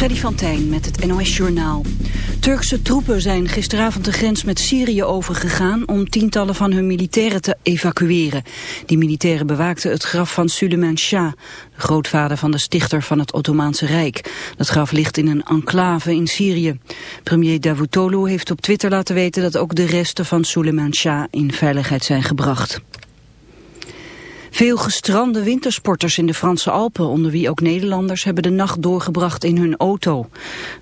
Freddy van Tijn met het NOS Journaal. Turkse troepen zijn gisteravond de grens met Syrië overgegaan om tientallen van hun militairen te evacueren. Die militairen bewaakten het graf van Suleiman Shah, de grootvader van de stichter van het Ottomaanse Rijk. Dat graf ligt in een enclave in Syrië. Premier Davutoglu heeft op Twitter laten weten dat ook de resten van Suleiman Shah in veiligheid zijn gebracht. Veel gestrande wintersporters in de Franse Alpen, onder wie ook Nederlanders, hebben de nacht doorgebracht in hun auto.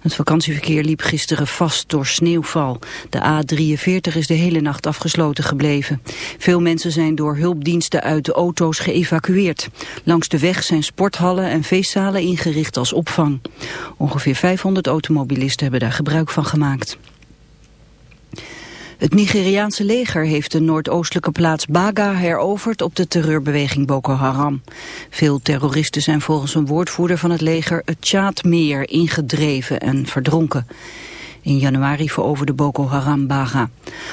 Het vakantieverkeer liep gisteren vast door sneeuwval. De A43 is de hele nacht afgesloten gebleven. Veel mensen zijn door hulpdiensten uit de auto's geëvacueerd. Langs de weg zijn sporthallen en feestzalen ingericht als opvang. Ongeveer 500 automobilisten hebben daar gebruik van gemaakt. Het Nigeriaanse leger heeft de noordoostelijke plaats Baga heroverd op de terreurbeweging Boko Haram. Veel terroristen zijn volgens een woordvoerder van het leger het Tjaadmeer ingedreven en verdronken. In januari veroverde Boko Haram Baga.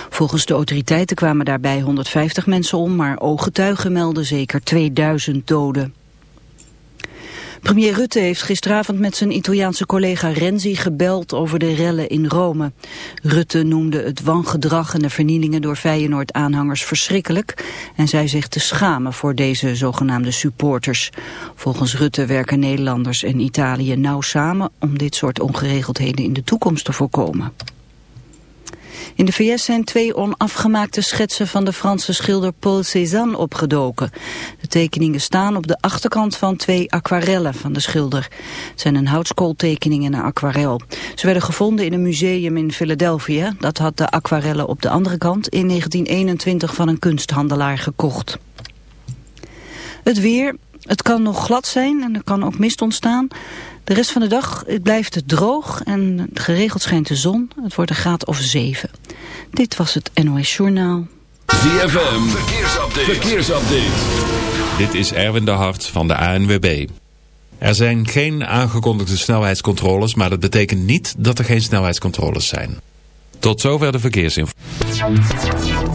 Volgens de autoriteiten kwamen daarbij 150 mensen om, maar ooggetuigen melden zeker 2000 doden. Premier Rutte heeft gisteravond met zijn Italiaanse collega Renzi gebeld over de rellen in Rome. Rutte noemde het wangedrag en de vernielingen door Feyenoord-aanhangers verschrikkelijk en zei zich te schamen voor deze zogenaamde supporters. Volgens Rutte werken Nederlanders en Italië nauw samen om dit soort ongeregeldheden in de toekomst te voorkomen. In de VS zijn twee onafgemaakte schetsen van de Franse schilder Paul Cézanne opgedoken. De tekeningen staan op de achterkant van twee aquarellen van de schilder. Het zijn een houtskooltekening en een aquarel. Ze werden gevonden in een museum in Philadelphia. Dat had de aquarellen op de andere kant in 1921 van een kunsthandelaar gekocht. Het weer, het kan nog glad zijn en er kan ook mist ontstaan. De rest van de dag blijft het droog en geregeld schijnt de zon. Het wordt een graad of 7. Dit was het NOS Journaal. ZFM, verkeersupdate. verkeersupdate. Dit is Erwin de Hart van de ANWB. Er zijn geen aangekondigde snelheidscontroles, maar dat betekent niet dat er geen snelheidscontroles zijn. Tot zover de verkeersinformatie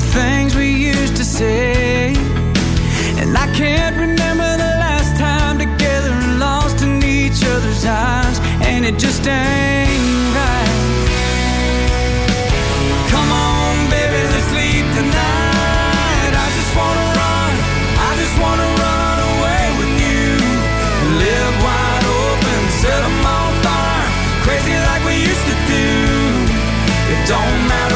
the things we used to say. And I can't remember the last time together and lost in each other's eyes, And it just ain't right. Come on, baby, let's leave tonight. I just wanna run, I just wanna run away with you. Live wide open, set on fire, crazy like we used to do. It don't matter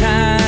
time.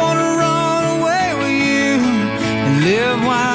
wanna run away with you and live wild.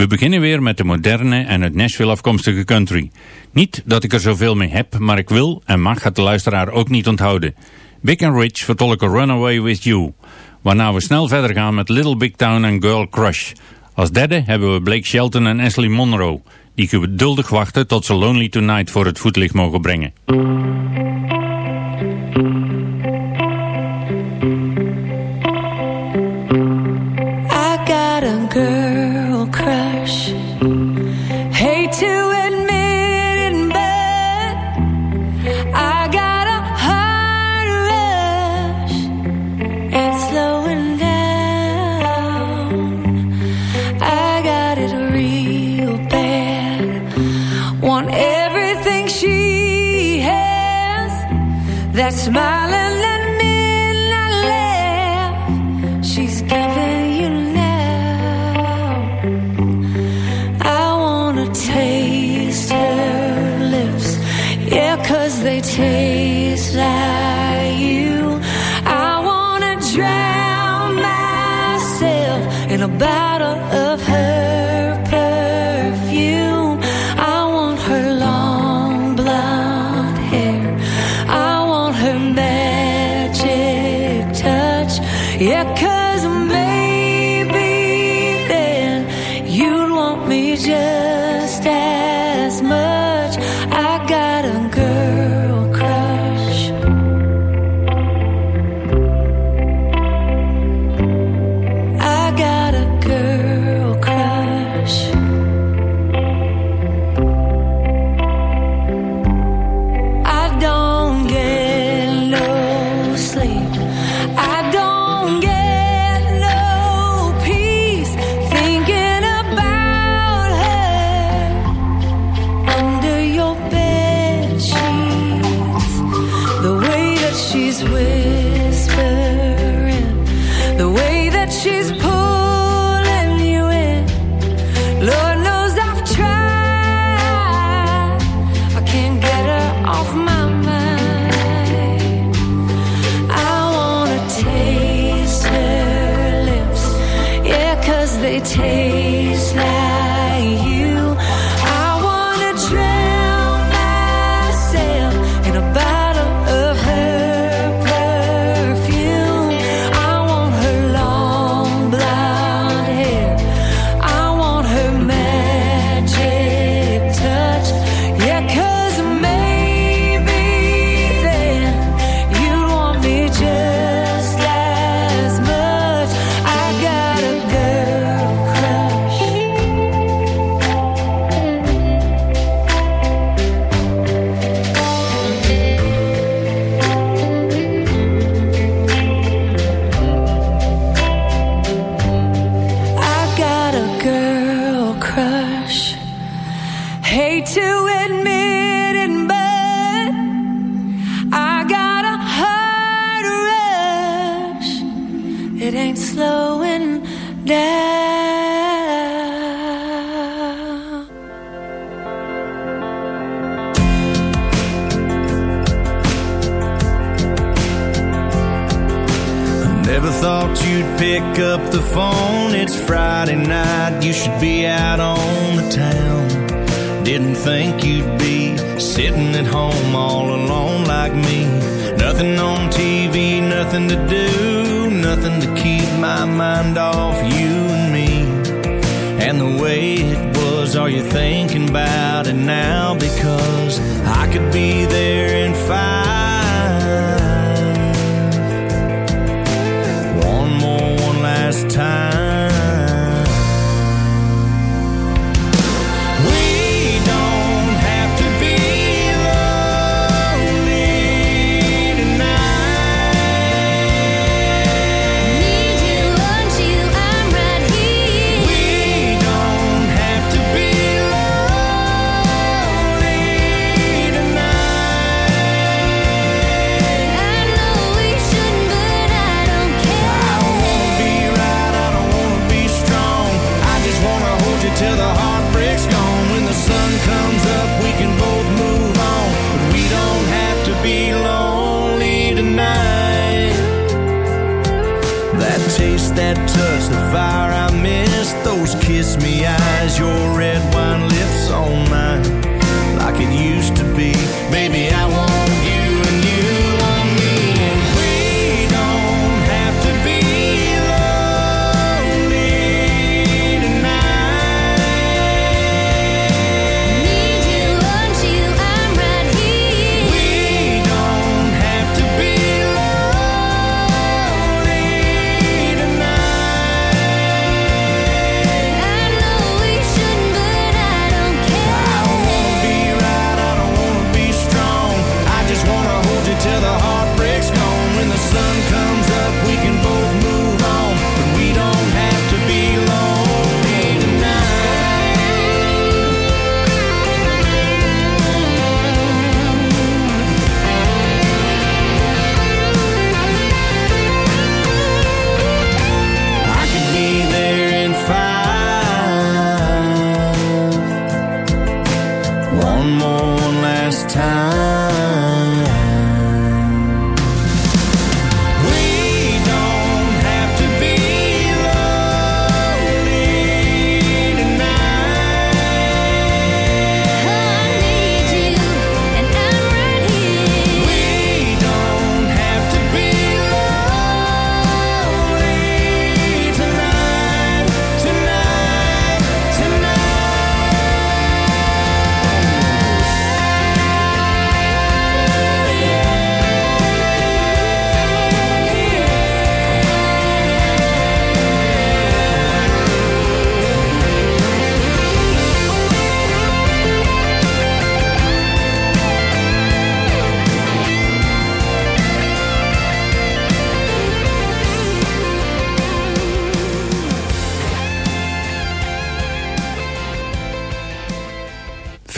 We beginnen weer met de moderne en het Nashville afkomstige country. Niet dat ik er zoveel mee heb, maar ik wil en mag het de luisteraar ook niet onthouden. Big and Rich vertolken Runaway With You. Waarna we snel verder gaan met Little Big Town en Girl Crush. Als derde hebben we Blake Shelton en Ashley Monroe. Die geduldig wachten tot ze Lonely Tonight voor het voetlicht mogen brengen. It's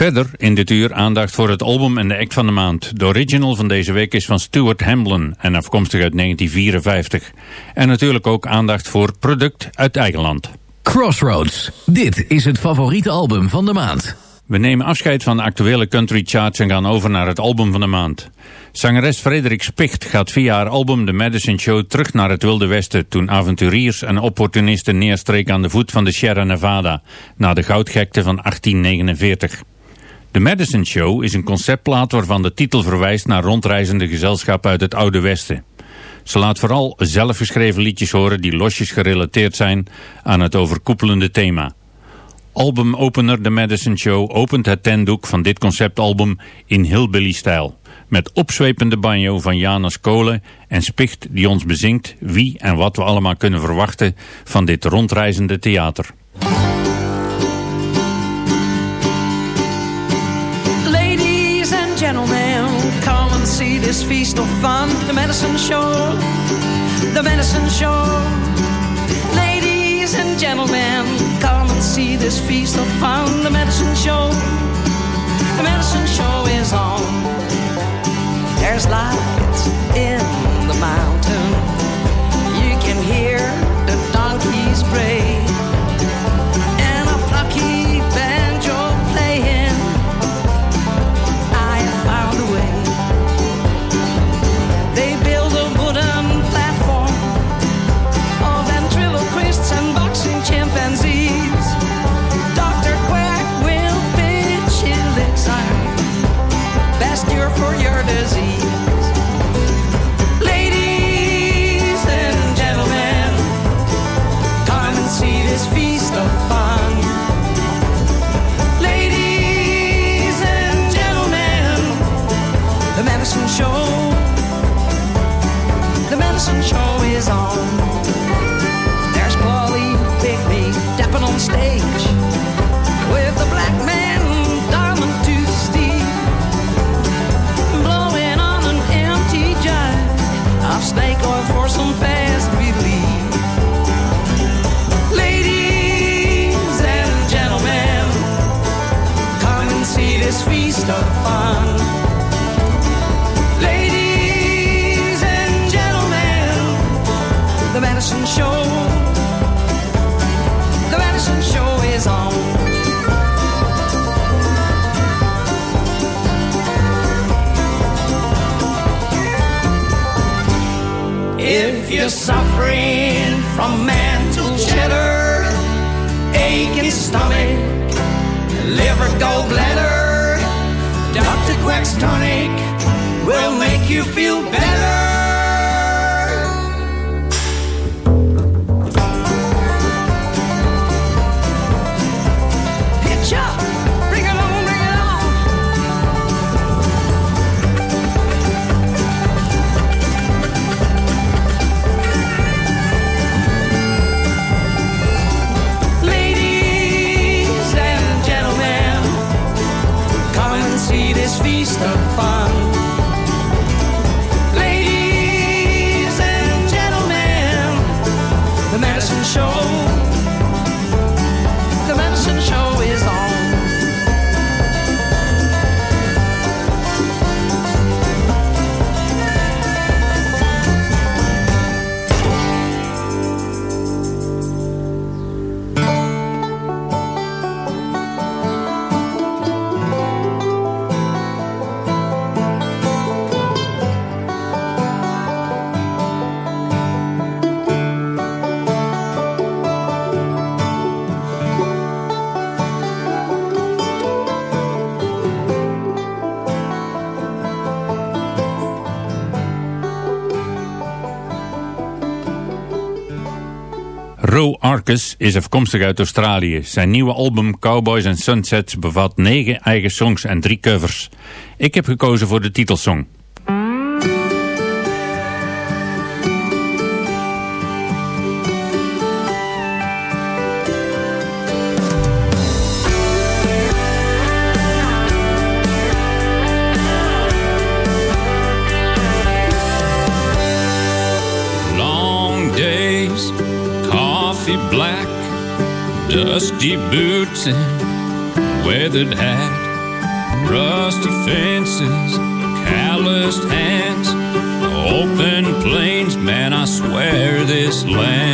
Verder in dit uur aandacht voor het album en de act van de maand. De original van deze week is van Stuart Hamblin en afkomstig uit 1954. En natuurlijk ook aandacht voor product uit eigen land. Crossroads. Dit is het favoriete album van de maand. We nemen afscheid van de actuele country charts en gaan over naar het album van de maand. Zangeres Frederik Spicht gaat via haar album The Madison Show terug naar het Wilde Westen... toen avonturiers en opportunisten neerstreken aan de voet van de Sierra Nevada... na de goudgekte van 1849. The Madison Show is een conceptplaat waarvan de titel verwijst naar rondreizende gezelschap uit het Oude Westen. Ze laat vooral zelfgeschreven liedjes horen die losjes gerelateerd zijn aan het overkoepelende thema. Albumopener The Madison Show opent het tendoek van dit conceptalbum in hillbilly-stijl. Met opzwepende banjo van Janus Kolen en Spicht die ons bezingt wie en wat we allemaal kunnen verwachten van dit rondreizende theater. See this feast of fun. The medicine show, the medicine show. Ladies and gentlemen, come and see this feast of fun. The medicine show, the medicine show is on. There's lights in the mountain. Ro Arcus is afkomstig uit Australië. Zijn nieuwe album Cowboys and Sunsets bevat negen eigen songs en drie covers. Ik heb gekozen voor de titelsong. Dusty boots and weathered hat. Rusty fences, calloused hands, open plains, man, I swear this land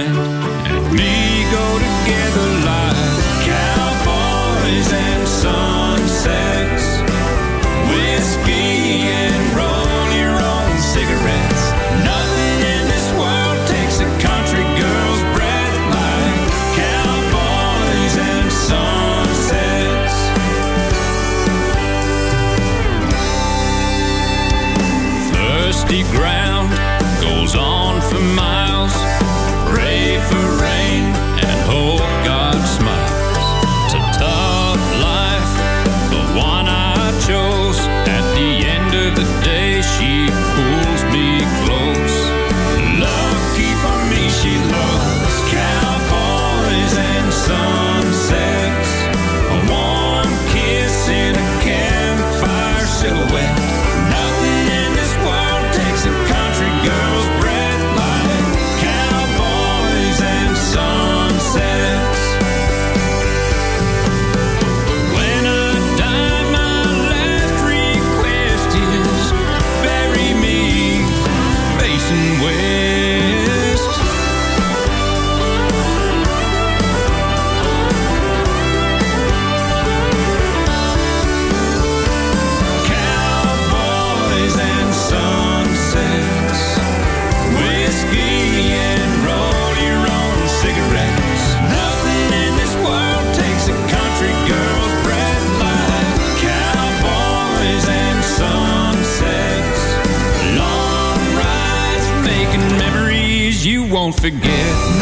won't forget.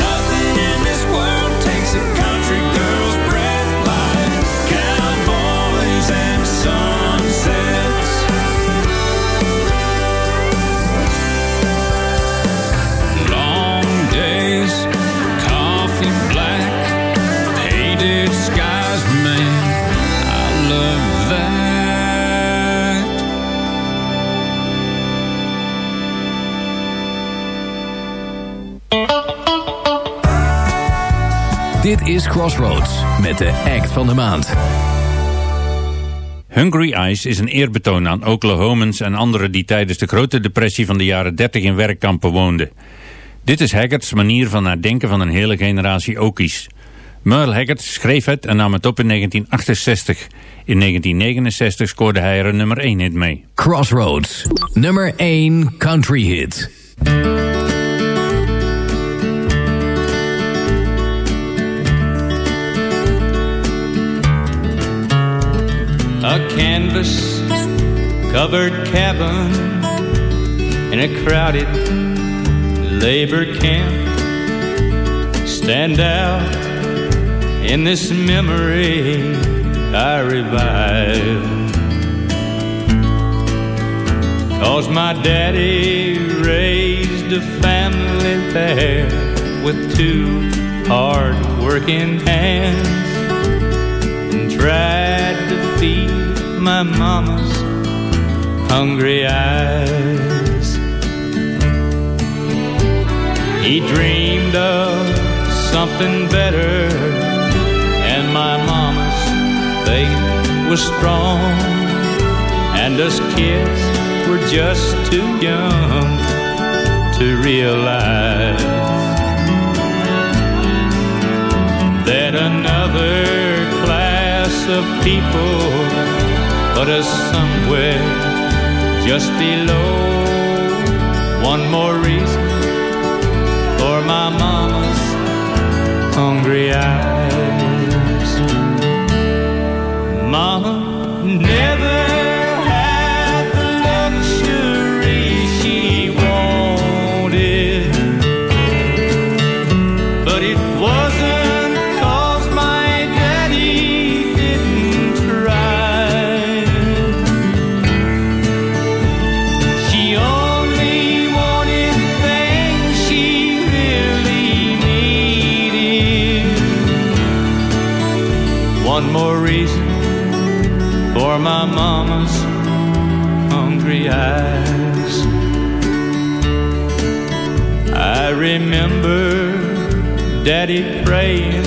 Is Crossroads met de act van de maand. Hungry Eyes is een eerbetoon aan Oklahomans en anderen die tijdens de grote depressie van de jaren 30 in werkkampen woonden. Dit is Haggards manier van nadenken van een hele generatie Okies. Merle Haggard schreef het en nam het op in 1968. In 1969 scoorde hij er een nummer 1 hit mee. Crossroads, nummer 1 country hit. A canvas covered cabin in a crowded labor camp. Stand out in this memory I revive. Cause my daddy raised a family there with two hard working hands. and tried to feed my mama's hungry eyes. He dreamed of something better, and my mama's faith was strong, and us kids were just too young to realize of people put us somewhere just below. One more reason for my mama's hungry eyes. For my mama's hungry eyes. I remember daddy praying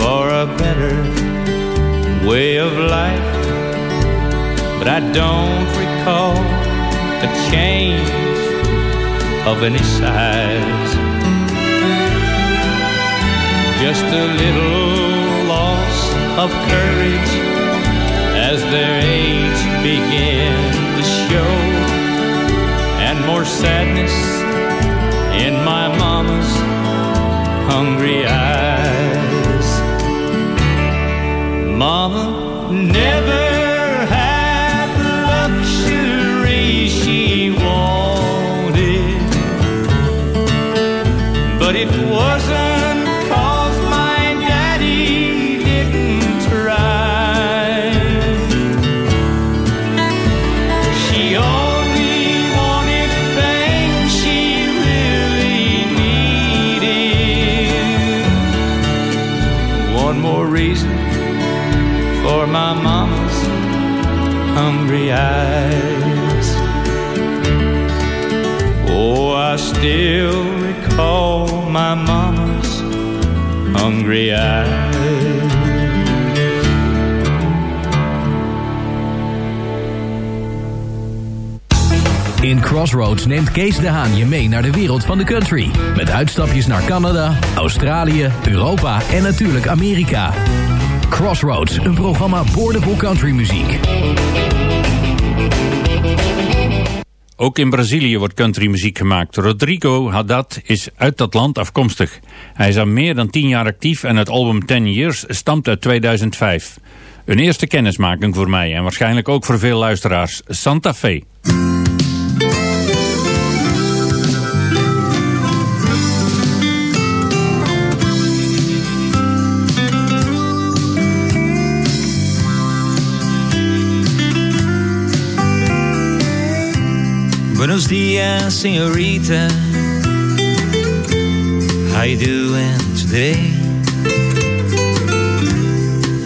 for a better way of life but I don't recall a change of any size. Just a little loss of courage their age began to show, and more sadness in my mama's hungry eyes. Mama never still recall my mama's hungry eyes. In Crossroads neemt Kees de Haan je mee naar de wereld van de country. Met uitstapjes naar Canada, Australië, Europa en natuurlijk Amerika. Crossroads, een programma boordevol countrymuziek. Ook in Brazilië wordt countrymuziek gemaakt. Rodrigo Haddad is uit dat land afkomstig. Hij is al meer dan 10 jaar actief en het album 10 Years stamt uit 2005. Een eerste kennismaking voor mij en waarschijnlijk ook voor veel luisteraars. Santa Fe. Buenos dias, señorita. How you doing today?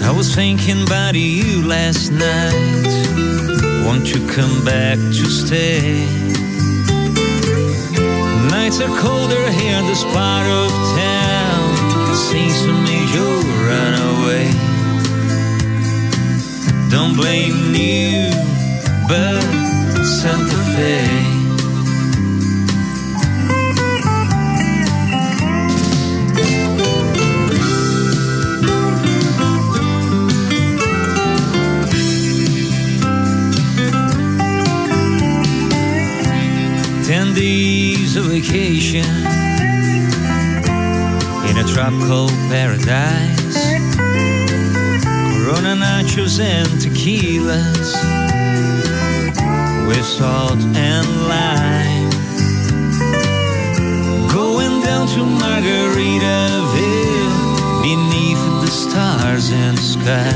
I was thinking about you last night. Won't you come back to stay? Nights are colder here in this part of town. Seems to me you'll run away. Don't blame you, but Santa Fe. Ten days of vacation in a tropical paradise. Corona nachos and tequilas with salt and lime. Going down to Margaritaville beneath the stars and sky.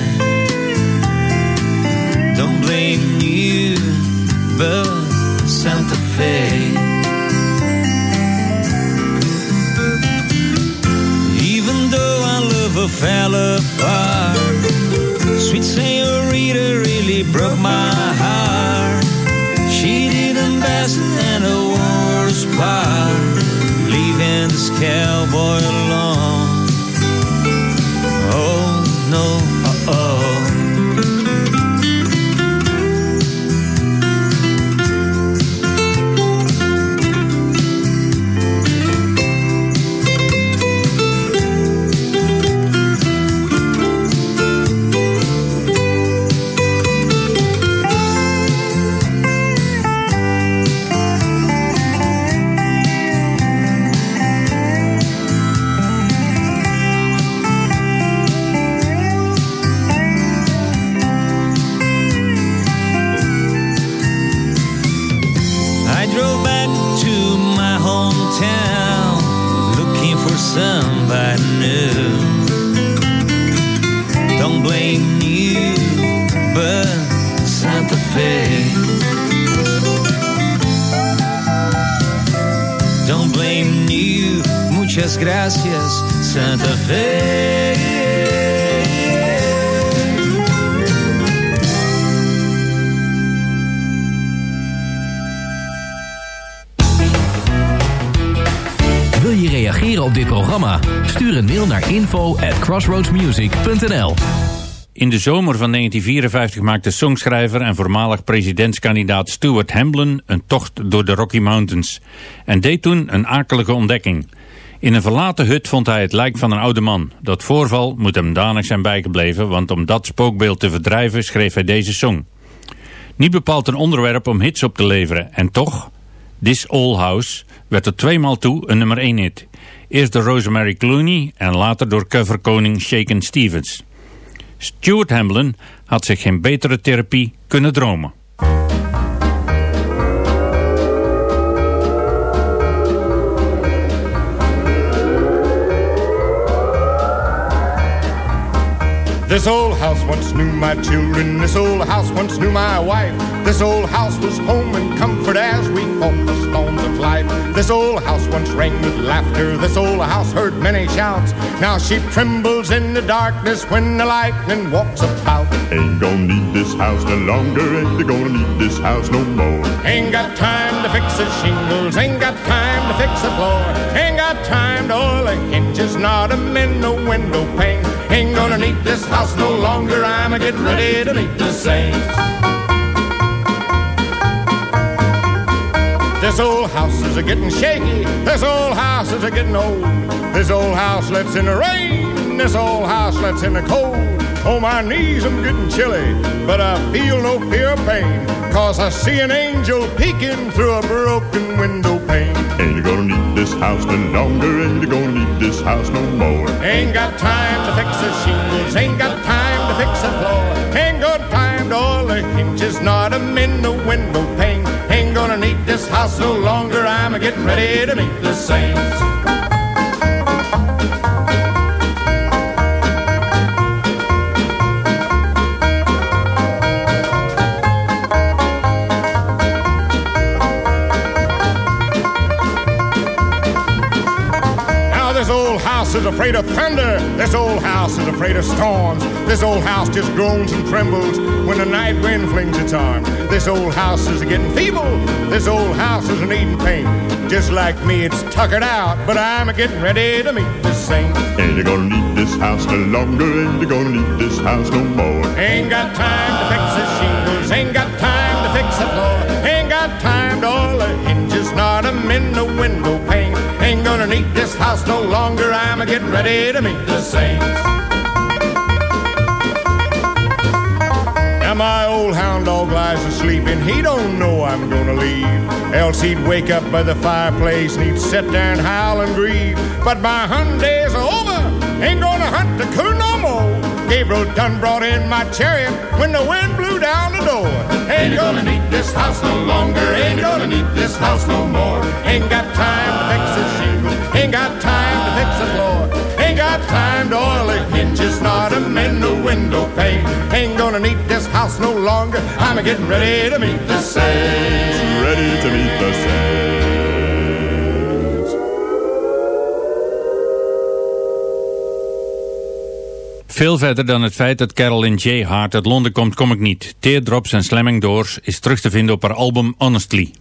Don't blame you, but Santa Fe. Even though our love fell apart, sweet senorita really broke my heart. Best and a worst part, leaving this cowboy alone. Oh no, uh oh. Muchas gracias, Santa Fe. Wil je reageren op dit programma? Stuur een mail naar info at crossroadsmusic.nl In de zomer van 1954 maakte songschrijver en voormalig presidentskandidaat Stuart Hamblen een tocht door de Rocky Mountains en deed toen een akelige ontdekking. In een verlaten hut vond hij het lijk van een oude man. Dat voorval moet hem danig zijn bijgebleven, want om dat spookbeeld te verdrijven schreef hij deze song. Niet bepaald een onderwerp om hits op te leveren, en toch, This Old House werd er tweemaal toe een nummer 1 hit. Eerst door Rosemary Clooney en later door coverkoning Shaken Stevens. Stuart Hamblin had zich geen betere therapie kunnen dromen. This old house once knew my children. This old house once knew my wife. This old house was home and comfort as we fought the storms of life. This old house once rang with laughter. This old house heard many shouts. Now she trembles in the darkness when the lightning walks about. Ain't gonna need this house no longer. Ain't gonna need this house no more. Ain't got time to fix the shingles. Ain't got time to fix the floor. Ain't got time to oil the hinges. Not a mend the window pane. Ain't gonna need this house no longer. I'm a getting ready to meet the saints. This old house is a getting shaky. This old house is a getting old. This old house lets in the rain. This old house lets in the cold. Oh, my knees, I'm getting chilly, but I feel no fear of pain. Cause I see an angel peeking through a broken window pane. Ain't gonna need this house no longer. Ain't gonna need this house no more. Ain't got time to fix the shingles. Ain't got time to fix the floor. Ain't got time to oil the hinges. Not a mend the window pane. Ain't gonna need this house no longer. I'm a getting ready to meet the saints. Is afraid of thunder. This old house is afraid of storms. This old house just groans and trembles when the night wind flings its arms. This old house is getting feeble. This old house is needing paint. Just like me, it's tuckered out, but I'm a getting ready to meet the saint. Ain't gonna need this house no longer. Ain't gonna need this house no more. Ain't got time to fix the shingles. Ain't got time to fix the floor. Ain't got time to oil the hinges. Not a mend the window. Ain't gonna need this house no longer. I'm a getting ready to meet the saints. Now my old hound dog lies asleep and he don't know I'm gonna leave. Else he'd wake up by the fireplace and he'd sit there and howl and grieve. But my hunt days are over. Ain't gonna hunt the coon no more. Gabriel done brought in my chariot when the wind blew down the door. Ain't gonna need this house no longer. Ain't gonna need this house no more. Ain't got time to fix the shingle. Ain't got time to fix the floor. Ain't got time to oil the hinges. Not a mend the window pane. Ain't gonna need this house no longer. I'm getting ready to meet the saints. Ready to meet the saints. Veel verder dan het feit dat Carolyn J. Hart uit Londen komt, kom ik niet. Teardrops en Slamming Doors is terug te vinden op haar album Honestly.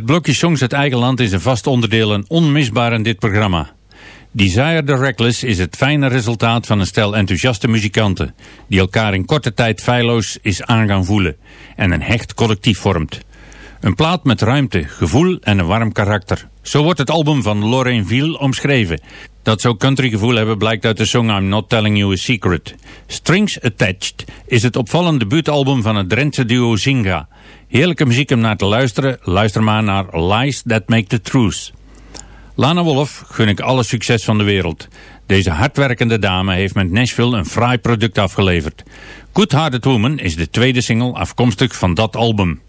Het blokje songs uit eigen land is een vast onderdeel en onmisbaar in dit programma. Desire the Reckless is het fijne resultaat van een stel enthousiaste muzikanten... die elkaar in korte tijd feilloos is aan gaan voelen en een hecht collectief vormt. Een plaat met ruimte, gevoel en een warm karakter. Zo wordt het album van Lorraine Viel omschreven. Dat zou countrygevoel hebben blijkt uit de song I'm Not Telling You a Secret. Strings Attached is het opvallende debuutalbum van het Drentse duo Zinga. Heerlijke muziek om naar te luisteren. Luister maar naar Lies That Make the Truth. Lana Wolf gun ik alle succes van de wereld. Deze hardwerkende dame heeft met Nashville een fraai product afgeleverd. Good Hearted Woman is de tweede single afkomstig van dat album.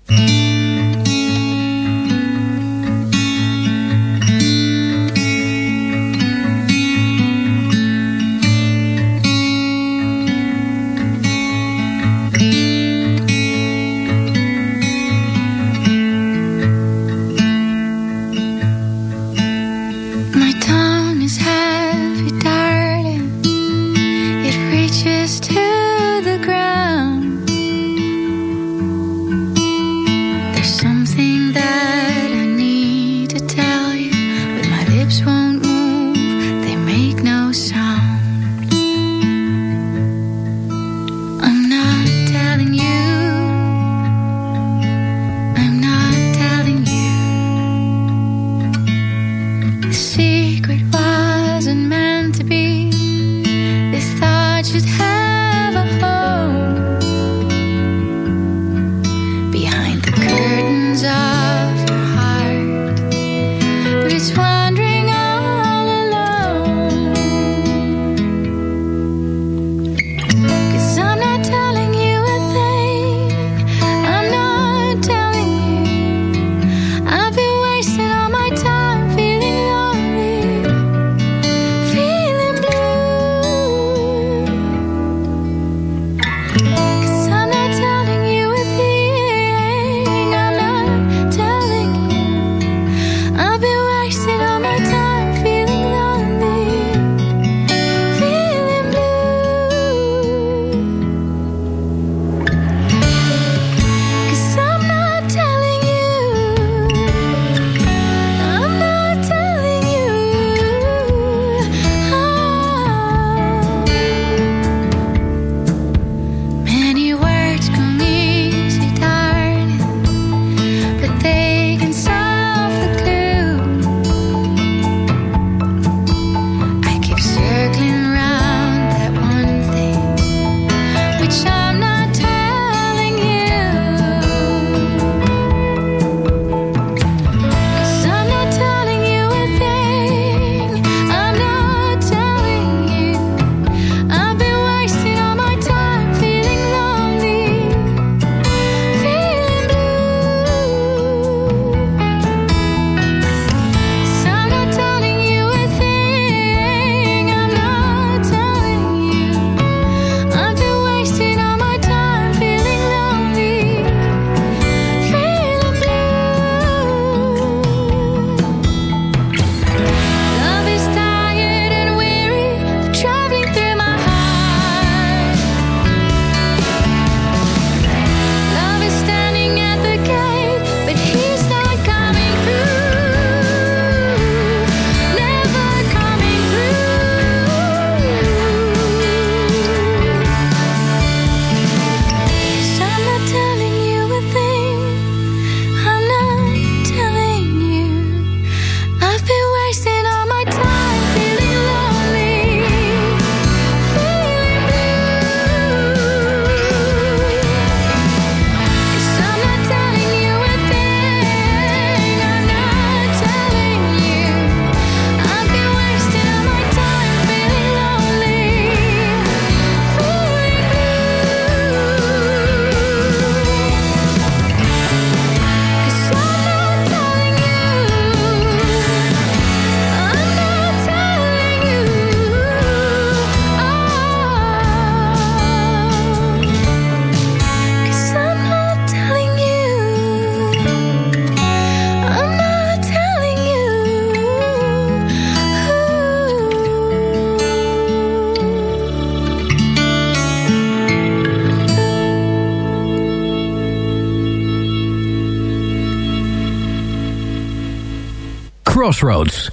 Crossroads.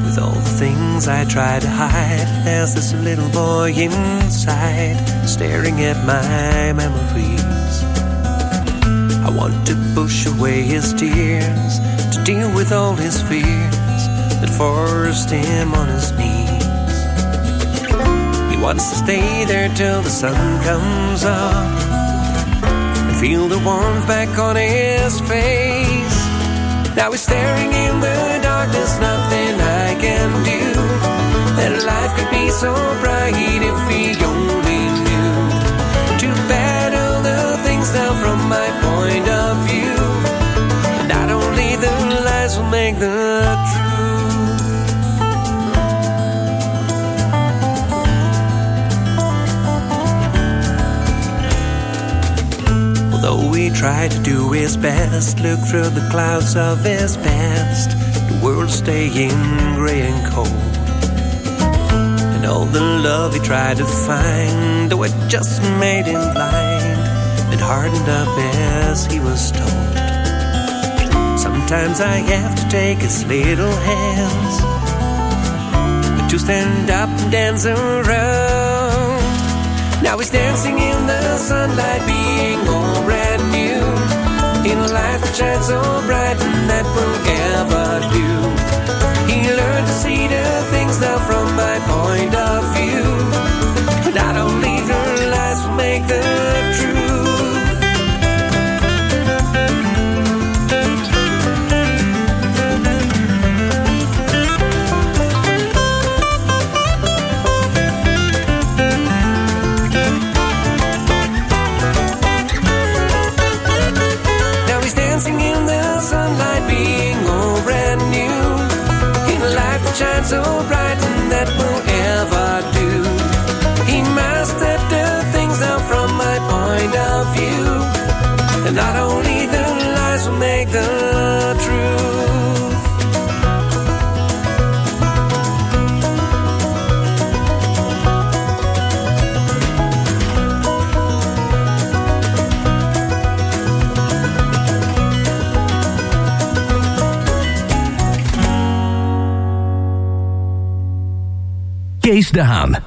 With all the things I try to hide, there's this little boy inside staring at my memories. Want to push away his tears, to deal with all his fears that forced him on his knees. He wants to stay there till the sun comes up and feel the warmth back on his face. Now he's staring in the darkness, nothing I can do. That life could be so bright if he only knew. Too bad all the things now from my make the truth. Although he tried to do his best, look through the clouds of his past, the world's staying gray and cold. And all the love he tried to find, though it just made him blind, it hardened up as he was told. Sometimes I have to take his little hands to stand up and dance around. Now he's dancing in the sunlight, being all brand new. In a life that shines so bright, and that will ever do. He learned to see the things now from my point of view. Not only the lies will make the truth. Kees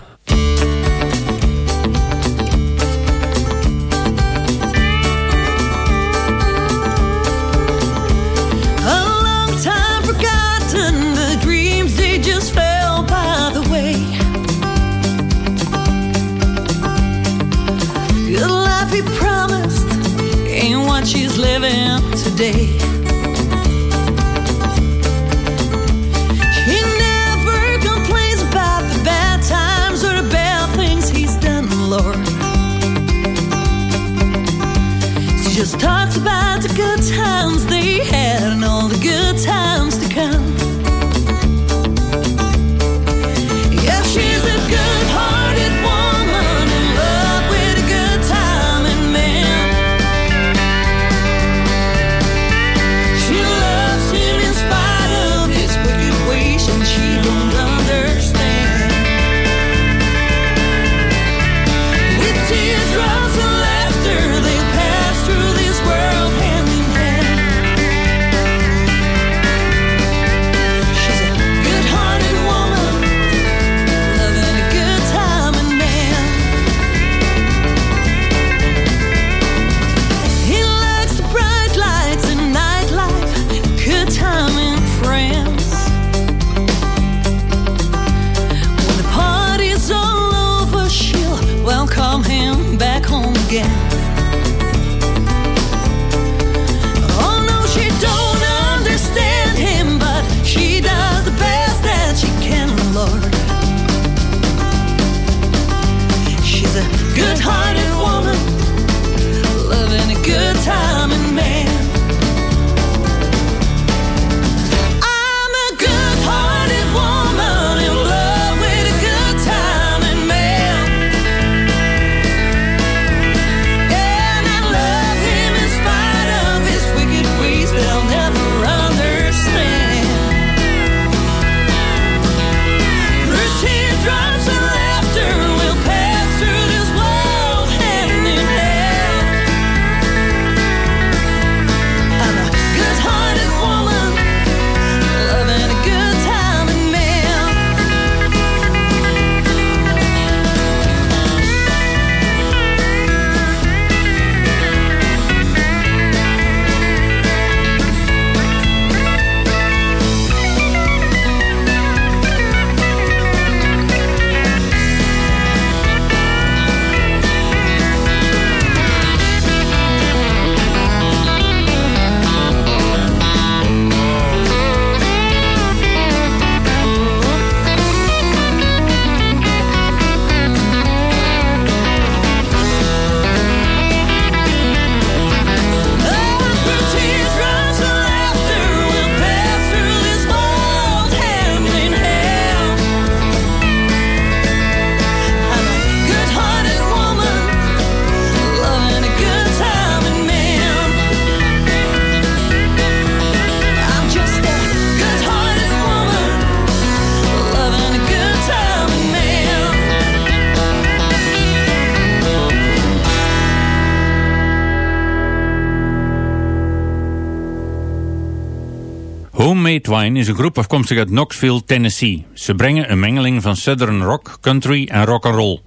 Is een groep afkomstig uit Knoxville, Tennessee. Ze brengen een mengeling van southern rock, country en rock and roll.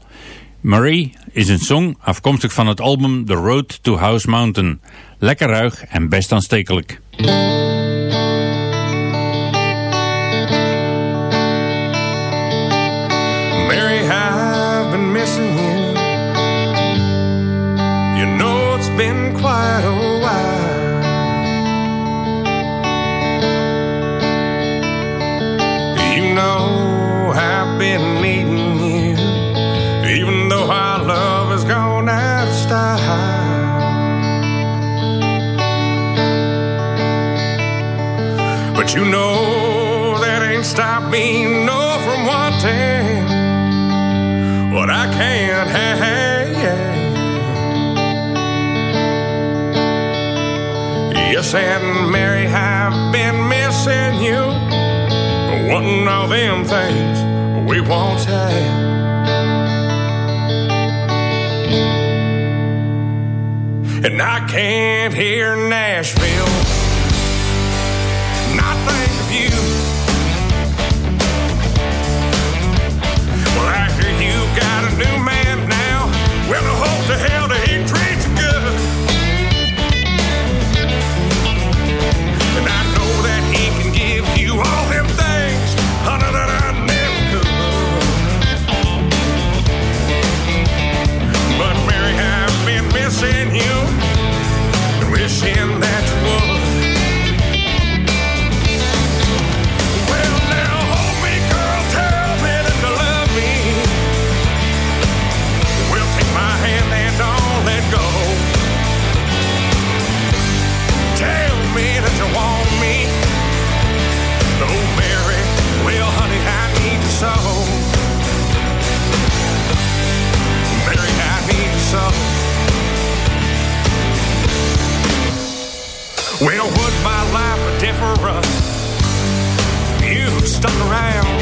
Marie is een song afkomstig van het album The Road to House Mountain. Lekker ruig en best aanstekelijk. Been needing you, even though our love has gone out of style. But you know that ain't stopped me no from wanting what I can't have. Yes, and Mary, I've been missing you, wanting all them things we once had. And I can't hear Nashville not think of you. Well, I hear you got a new man stuck around.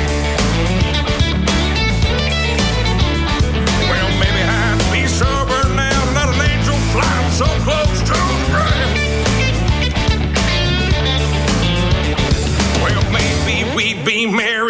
Well, maybe I'd be sober now, not an angel flying so close to the ground. Well, maybe we'd be married,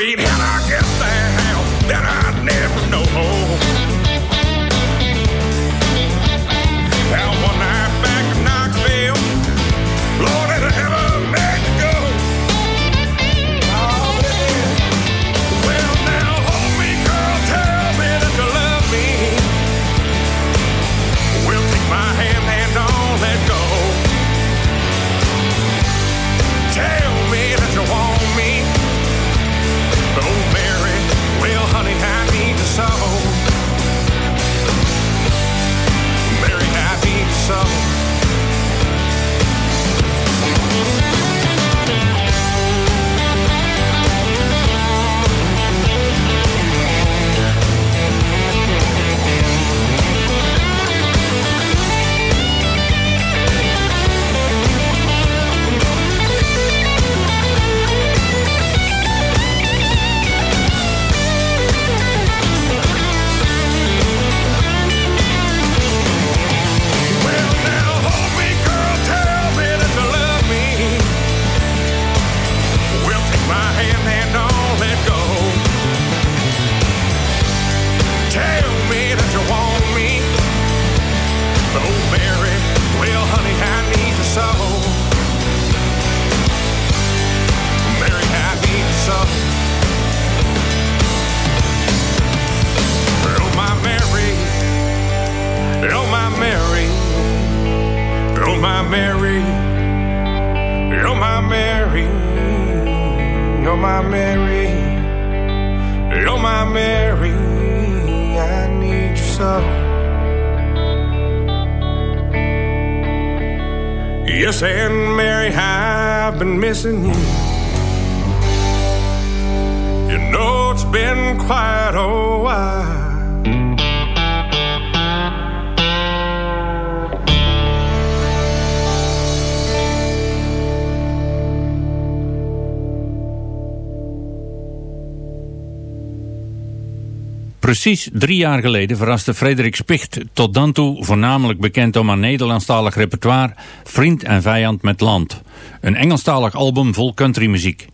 Precies drie jaar geleden verraste Frederik Spicht, tot dan toe voornamelijk bekend om haar Nederlandstalig repertoire, Vriend en Vijand met Land. Een Engelstalig album vol countrymuziek.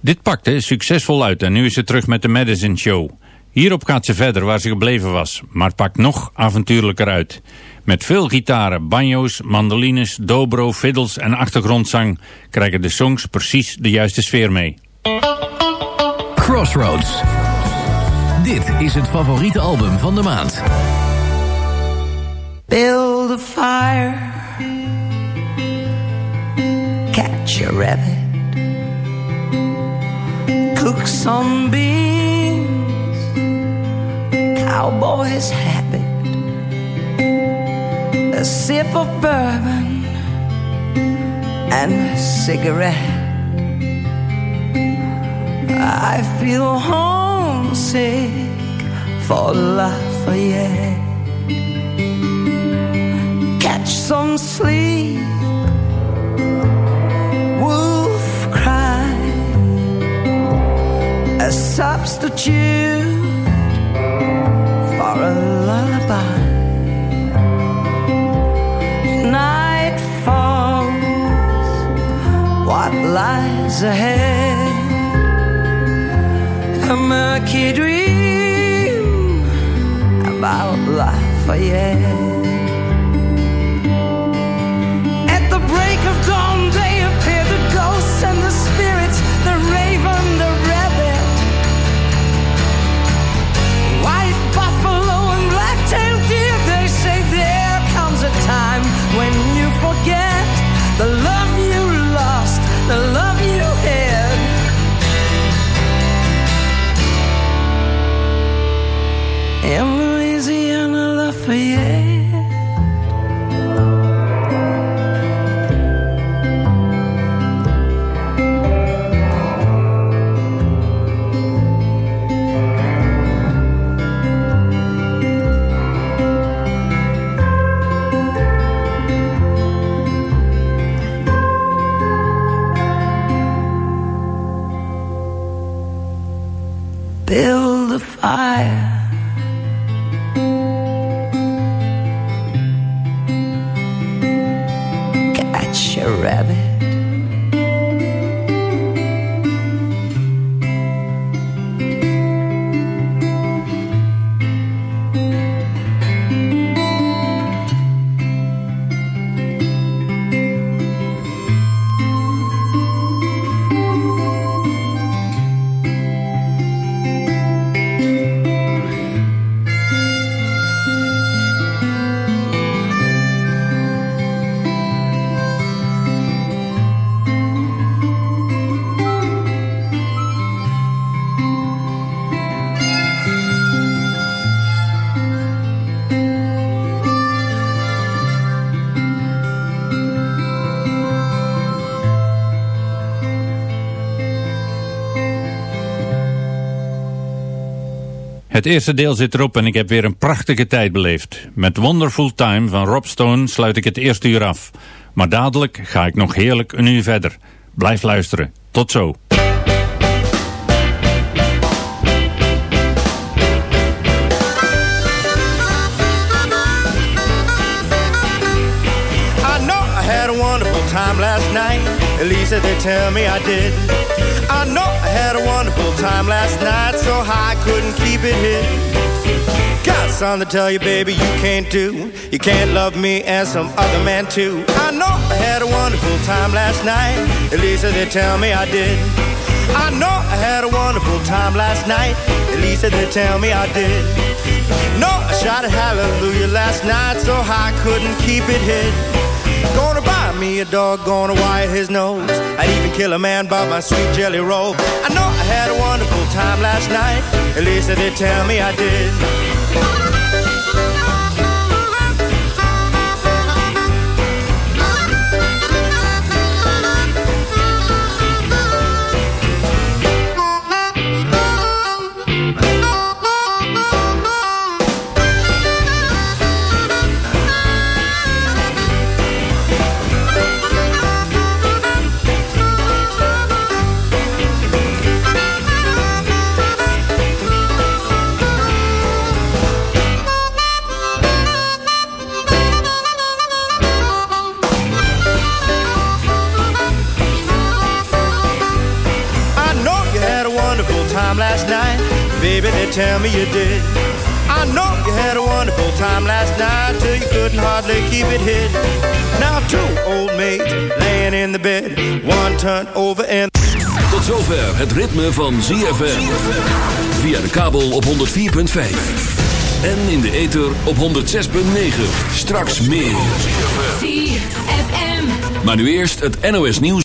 Dit pakte succesvol uit en nu is ze terug met de Madison Show. Hierop gaat ze verder waar ze gebleven was, maar pakt nog avontuurlijker uit. Met veel gitaren, banjo's, mandolines, dobro, fiddles en achtergrondzang krijgen de songs precies de juiste sfeer mee. Crossroads. Dit is het favoriete album van de maand. Build a fire, catch a rabbit, cook some beans, cowboy's habit, a sip of bourbon, and a cigarette. I feel homesick for Lafayette. Oh Catch some sleep, wolf cry, a substitute for a lullaby. Night falls, what lies ahead? A murky dream about Lafayette. At Het eerste deel zit erop en ik heb weer een prachtige tijd beleefd. Met Wonderful Time van Rob Stone sluit ik het eerste uur af. Maar dadelijk ga ik nog heerlijk een uur verder. Blijf luisteren. Tot zo. At least they tell me I did. I know I had a wonderful time last night, so I couldn't keep it hid. Got something to tell you, baby, you can't do. You can't love me and some other man too. I know I had a wonderful time last night. At least they tell me I did. I know I had a wonderful time last night. At least they tell me I did. No, I shouted hallelujah last night, so I couldn't keep it hid. Me a dog, gonna wire his nose. I'd even kill a man by my sweet jelly roll. I know I had a wonderful time last night. At least they did tell me I did. Baby, they tell me you did. I know you had a wonderful time last night till you couldn't hardly keep it hid. Now two old maids laying in the bed, one turned over and. Tot zover het ritme van ZFM. Via de kabel op 104.5. En in de ether op 106.9. Straks meer. ZFM. Maar nu eerst het NOS nieuws.